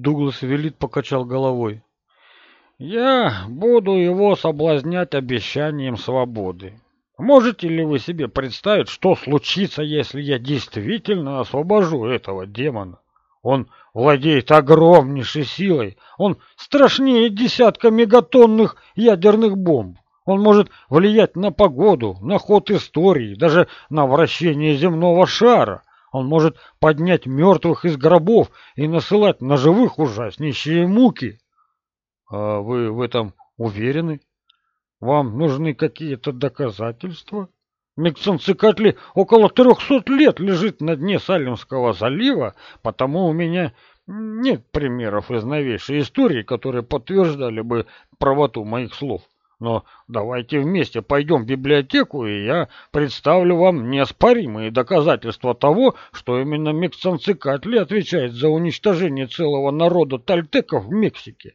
Дуглас Велит покачал головой. «Я буду его соблазнять обещанием свободы. Можете ли вы себе представить, что случится, если я действительно освобожу этого демона? Он владеет огромнейшей силой, он страшнее десятка мегатонных ядерных бомб. Он может влиять на погоду, на ход истории, даже на вращение земного шара. Он может поднять мертвых из гробов и насылать на живых ужаснейшие муки. А вы в этом уверены? Вам нужны какие-то доказательства? Миксенцикатли около трехсот лет лежит на дне Салемского залива, потому у меня нет примеров из новейшей истории, которые подтверждали бы правоту моих слов. Но давайте вместе пойдем в библиотеку, и я представлю вам неоспоримые доказательства того, что именно Мексанцикатли отвечает за уничтожение целого народа тальтеков в Мексике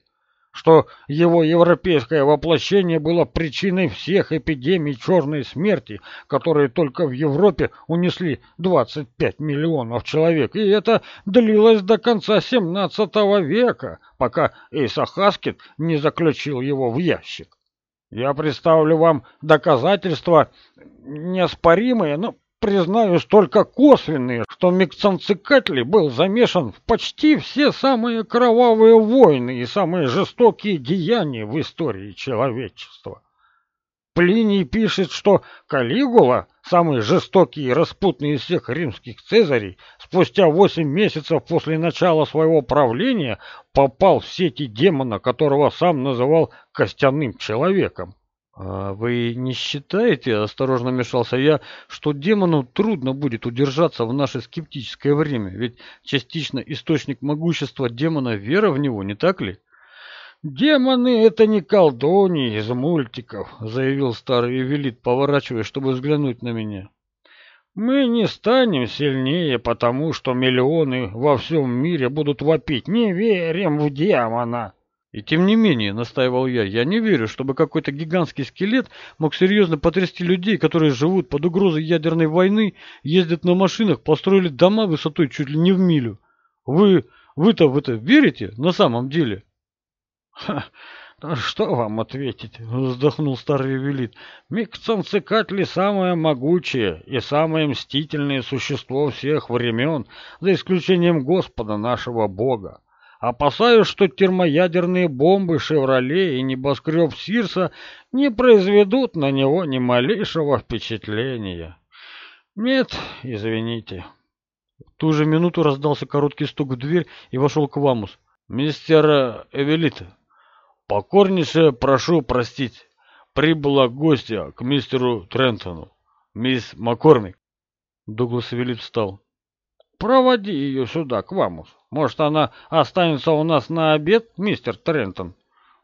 что его европейское воплощение было причиной всех эпидемий черной смерти, которые только в Европе унесли 25 миллионов человек, и это длилось до конца 17 века, пока Эйса Хаскет не заключил его в ящик. Я представлю вам доказательства неоспоримые, но признаюсь, только косвенные, что Миксанцикатли был замешан в почти все самые кровавые войны и самые жестокие деяния в истории человечества. Плиний пишет, что Калигула, самый жестокий и распутный из всех римских цезарей, спустя восемь месяцев после начала своего правления попал в сети демона, которого сам называл костяным человеком. «А вы не считаете, — осторожно мешался я, — что демону трудно будет удержаться в наше скептическое время? Ведь частично источник могущества демона — вера в него, не так ли?» «Демоны — это не колдуни из мультиков», — заявил старый ювелит, поворачиваясь, чтобы взглянуть на меня. «Мы не станем сильнее, потому что миллионы во всем мире будут вопить «Не верим в демона!» И тем не менее, настаивал я, я не верю, чтобы какой-то гигантский скелет мог серьезно потрясти людей, которые живут под угрозой ядерной войны, ездят на машинах, построили дома высотой чуть ли не в милю. Вы, вы-то в это верите на самом деле? Ха, что вам ответить? Вздохнул старый ювелит. Микцанцикатли самое могучее и самое мстительное существо всех времен, за исключением Господа нашего Бога. Опасаюсь, что термоядерные бомбы «Шевроле» и небоскреб Сирса не произведут на него ни малейшего впечатления. Нет, извините. В ту же минуту раздался короткий стук в дверь и вошел Квамус. «Мистер Эвелит, покорнейше прошу простить. Прибыла гостья к мистеру Трентону, мисс Маккормик». Дуглас Эвелит встал. «Проводи ее сюда, Квамус. Может, она останется у нас на обед, мистер Трентон?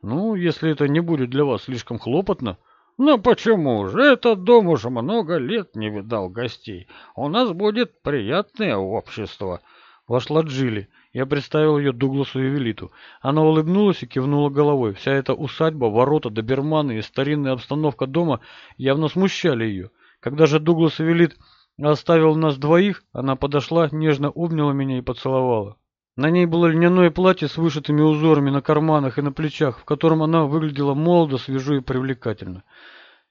Ну, если это не будет для вас слишком хлопотно. Ну почему же? Этот дом уже много лет не видал гостей. У нас будет приятное общество. Вошла Джилли. Я представил ее Дугласу и. Она улыбнулась и кивнула головой. Вся эта усадьба, ворота, доберманы и старинная обстановка дома явно смущали ее. Когда же Дуглас и оставил нас двоих, она подошла, нежно обняла меня и поцеловала. На ней было льняное платье с вышитыми узорами на карманах и на плечах, в котором она выглядела молодо, свежо и привлекательно.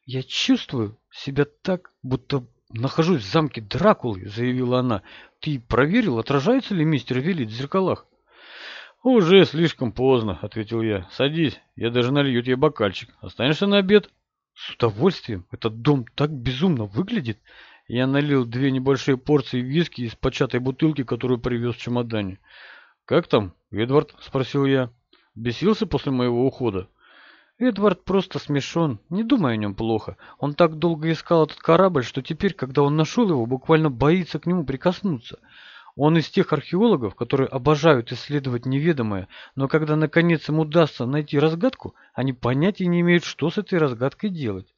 «Я чувствую себя так, будто нахожусь в замке Дракулы», — заявила она. «Ты проверил, отражается ли мистер Вилли в зеркалах?» «Уже слишком поздно», — ответил я. «Садись, я даже налью тебе бокальчик. Останешься на обед?» «С удовольствием. Этот дом так безумно выглядит». Я налил две небольшие порции виски из початой бутылки, которую привез в чемодане. «Как там, Эдвард?» — спросил я. «Бесился после моего ухода?» Эдвард просто смешон. Не думай о нем плохо. Он так долго искал этот корабль, что теперь, когда он нашел его, буквально боится к нему прикоснуться. Он из тех археологов, которые обожают исследовать неведомое, но когда наконец им удастся найти разгадку, они понятия не имеют, что с этой разгадкой делать.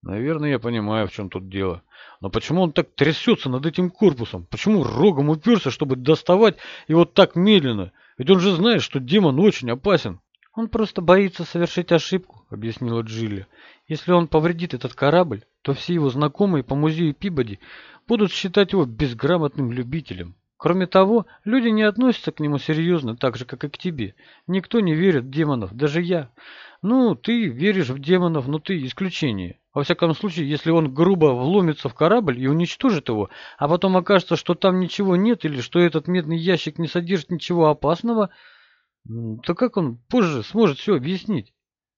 Наверное, я понимаю, в чем тут дело. Но почему он так трясется над этим корпусом? Почему рогом уперся, чтобы доставать его так медленно? Ведь он же знает, что демон очень опасен. Он просто боится совершить ошибку, объяснила Джилли. Если он повредит этот корабль, то все его знакомые по музею Пибоди будут считать его безграмотным любителем. Кроме того, люди не относятся к нему серьезно, так же, как и к тебе. Никто не верит в демонов, даже я. Ну, ты веришь в демонов, но ты исключение. Во всяком случае, если он грубо вломится в корабль и уничтожит его, а потом окажется, что там ничего нет или что этот медный ящик не содержит ничего опасного, то как он позже сможет все объяснить?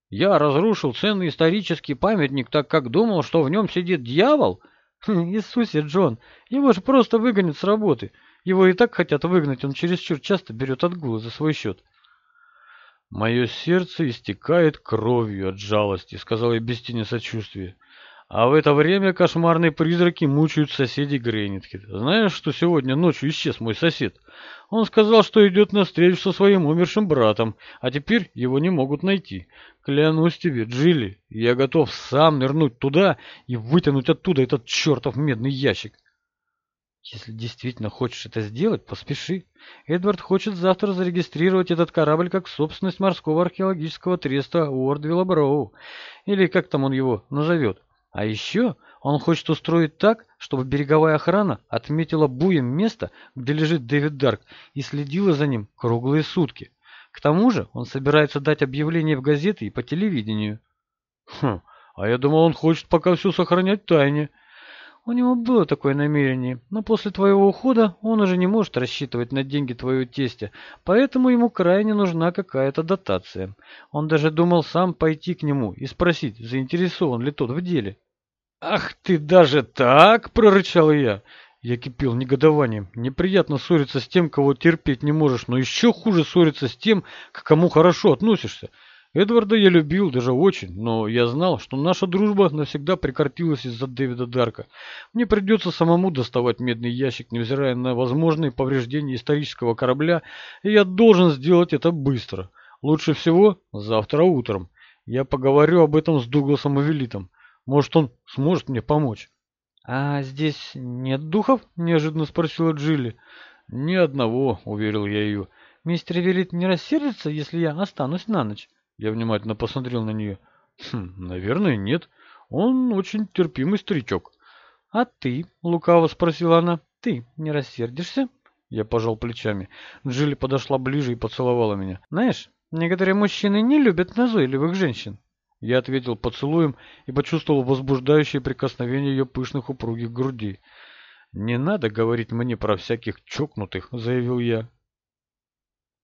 Я разрушил ценный исторический памятник, так как думал, что в нем сидит дьявол? Иисусе, Джон, его же просто выгонят с работы. Его и так хотят выгнать, он чересчур часто берет отгулы за свой счет. «Мое сердце истекает кровью от жалости», — сказал я без тени сочувствия. А в это время кошмарные призраки мучают соседей Грейнитхед. Знаешь, что сегодня ночью исчез мой сосед? Он сказал, что идет на встречу со своим умершим братом, а теперь его не могут найти. Клянусь тебе, Джилли, я готов сам нырнуть туда и вытянуть оттуда этот чертов медный ящик. Если действительно хочешь это сделать, поспеши. Эдвард хочет завтра зарегистрировать этот корабль как собственность морского археологического треста Уордвилла Броу. Или как там он его назовет. А еще он хочет устроить так, чтобы береговая охрана отметила буем место, где лежит Дэвид Дарк, и следила за ним круглые сутки. К тому же он собирается дать объявление в газеты и по телевидению. Хм, а я думал, он хочет пока все сохранять в тайне. У него было такое намерение, но после твоего ухода он уже не может рассчитывать на деньги твоего тестя, поэтому ему крайне нужна какая-то дотация. Он даже думал сам пойти к нему и спросить, заинтересован ли тот в деле. «Ах ты даже так!» – прорычал я. Я кипел негодованием. Неприятно ссориться с тем, кого терпеть не можешь, но еще хуже ссориться с тем, к кому хорошо относишься. Эдварда я любил, даже очень, но я знал, что наша дружба навсегда прекратилась из-за Дэвида Дарка. Мне придется самому доставать медный ящик, невзирая на возможные повреждения исторического корабля, и я должен сделать это быстро. Лучше всего завтра утром. Я поговорю об этом с Дугласом Эвелитом. Может, он сможет мне помочь. — А здесь нет духов? — неожиданно спросила Джилли. — Ни одного, — уверил я ее. — Мистер Эвелит не рассердится, если я останусь на ночь? Я внимательно посмотрел на нее. Хм, наверное, нет. Он очень терпимый старичок. А ты, лукаво спросила она, ты не рассердишься? Я пожал плечами. Джилли подошла ближе и поцеловала меня. Знаешь, некоторые мужчины не любят назойливых женщин. Я ответил поцелуем и почувствовал возбуждающее прикосновение ее пышных упругих грудей. «Не надо говорить мне про всяких чокнутых», — заявил я.